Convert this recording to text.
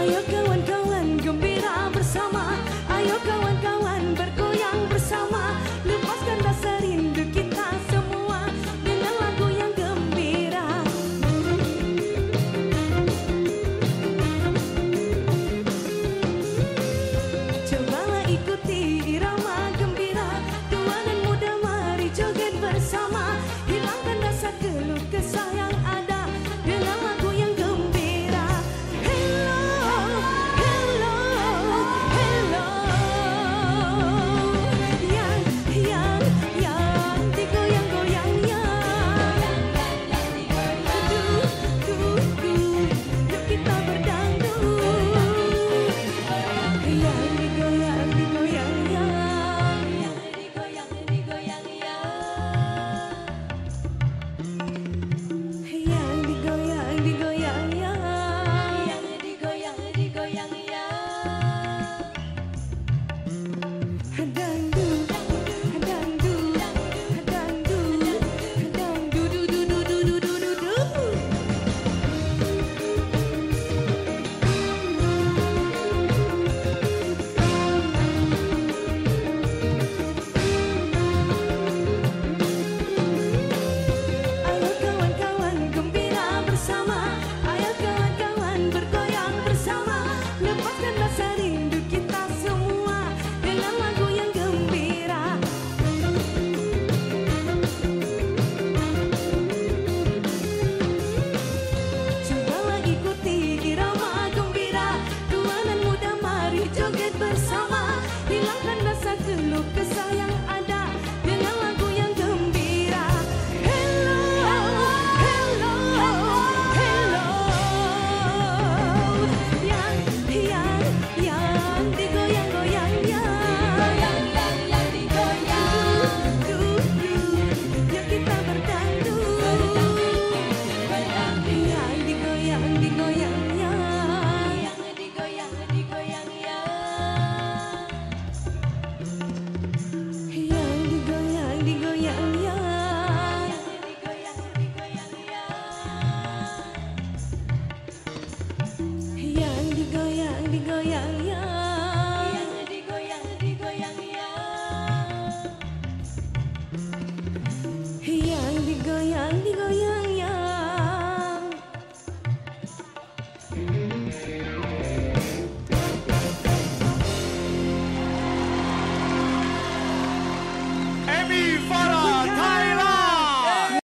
Ayo kawan-kawan gembira bersama. Ayo kawan